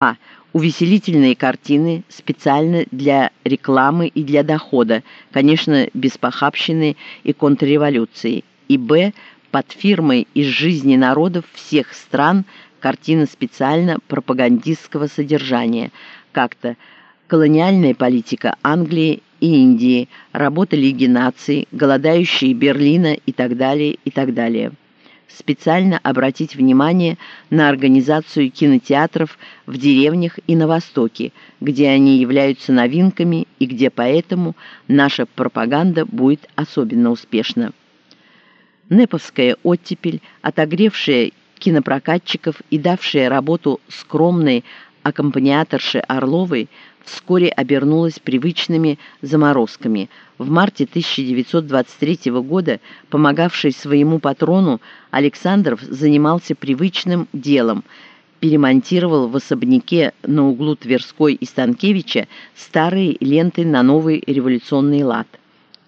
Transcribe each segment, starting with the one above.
А. Увеселительные картины специально для рекламы и для дохода, конечно, без похабщины и контрреволюции. И Б. Под фирмой из жизни народов всех стран картины специально пропагандистского содержания, как-то колониальная политика Англии и Индии, работа Лиги наций, голодающие Берлина и так далее, и так далее специально обратить внимание на организацию кинотеатров в деревнях и на Востоке, где они являются новинками и где поэтому наша пропаганда будет особенно успешна. Неповская оттепель, отогревшая кинопрокатчиков и давшая работу скромной аккомпаниаторши Орловой, вскоре обернулась привычными заморозками. В марте 1923 года, помогавший своему патрону, Александров занимался привычным делом – перемонтировал в особняке на углу Тверской и Станкевича старые ленты на новый революционный лад.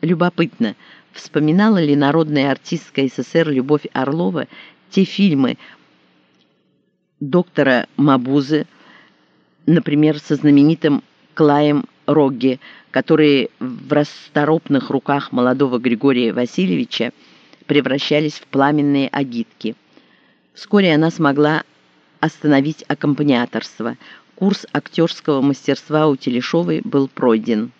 Любопытно, вспоминала ли народная артистка СССР Любовь Орлова те фильмы доктора Мабузы, например, со знаменитым Клаем Рогги, которые в расторопных руках молодого Григория Васильевича превращались в пламенные агитки. Вскоре она смогла остановить аккомпаниаторство. Курс актерского мастерства у Телешовой был пройден.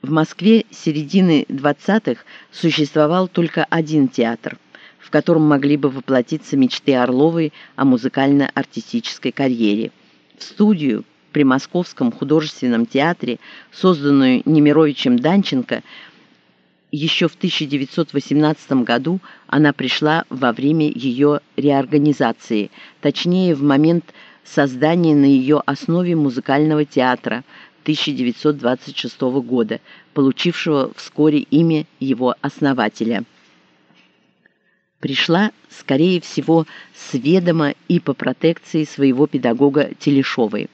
В Москве середины 20-х существовал только один театр, в котором могли бы воплотиться мечты Орловой о музыкально-артистической карьере. Студию при Московском художественном театре, созданную Немировичем Данченко, еще в 1918 году она пришла во время ее реорганизации, точнее в момент создания на ее основе музыкального театра 1926 года, получившего вскоре имя его основателя. Пришла, скорее всего, с ведома и по протекции своего педагога Телешовой.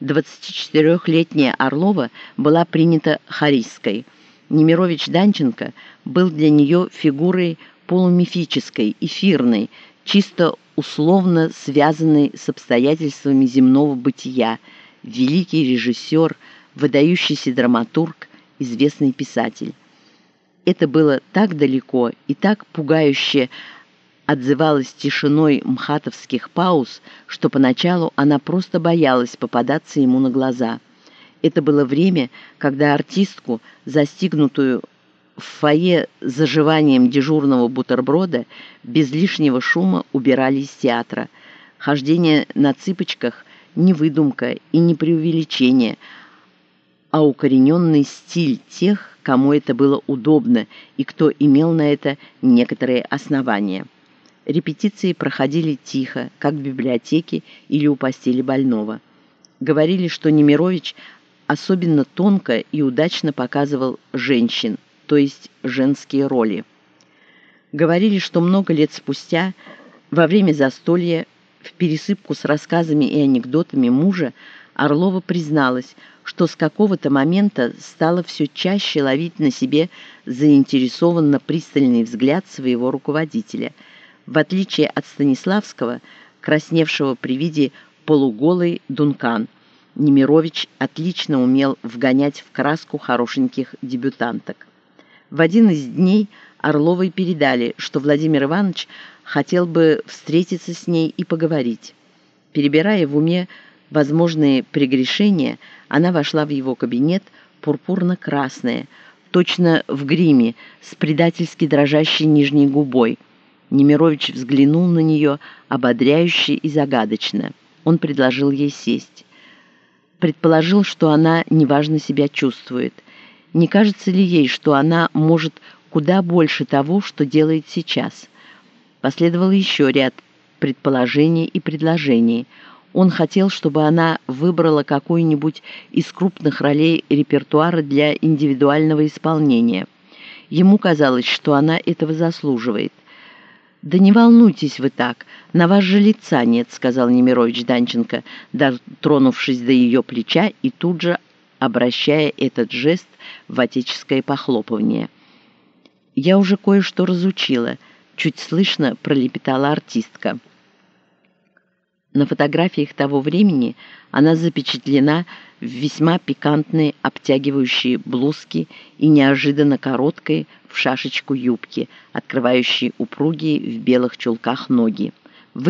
24-летняя Орлова была принята Харийской. Немирович Данченко был для нее фигурой полумифической, эфирной, чисто условно связанной с обстоятельствами земного бытия, великий режиссер, выдающийся драматург, известный писатель. Это было так далеко и так пугающе отзывалась тишиной мхатовских пауз, что поначалу она просто боялась попадаться ему на глаза. Это было время, когда артистку, застигнутую в фойе заживанием дежурного бутерброда, без лишнего шума убирали из театра. Хождение на цыпочках – не выдумка и не преувеличение, а укорененный стиль тех, кому это было удобно и кто имел на это некоторые основания. Репетиции проходили тихо, как в библиотеке или у постели больного. Говорили, что Немирович особенно тонко и удачно показывал женщин, то есть женские роли. Говорили, что много лет спустя, во время застолья, в пересыпку с рассказами и анекдотами мужа, Орлова призналась, что с какого-то момента стала все чаще ловить на себе заинтересованно пристальный взгляд своего руководителя – в отличие от Станиславского, красневшего при виде полуголый Дункан, Немирович отлично умел вгонять в краску хорошеньких дебютанток. В один из дней Орловой передали, что Владимир Иванович хотел бы встретиться с ней и поговорить. Перебирая в уме возможные прегрешения, она вошла в его кабинет пурпурно-красная, точно в гриме, с предательски дрожащей нижней губой – Немирович взглянул на нее ободряюще и загадочно. Он предложил ей сесть. Предположил, что она неважно себя чувствует. Не кажется ли ей, что она может куда больше того, что делает сейчас? Последовал еще ряд предположений и предложений. Он хотел, чтобы она выбрала какую-нибудь из крупных ролей репертуара для индивидуального исполнения. Ему казалось, что она этого заслуживает. «Да не волнуйтесь вы так, на вас же лица нет», — сказал Немирович Данченко, дотронувшись до ее плеча и тут же обращая этот жест в отеческое похлопывание. «Я уже кое-что разучила», — чуть слышно пролепетала артистка. На фотографиях того времени она запечатлена в весьма пикантной обтягивающей блузке и неожиданно короткой в шашечку юбки, открывающей упругие в белых чулках ноги.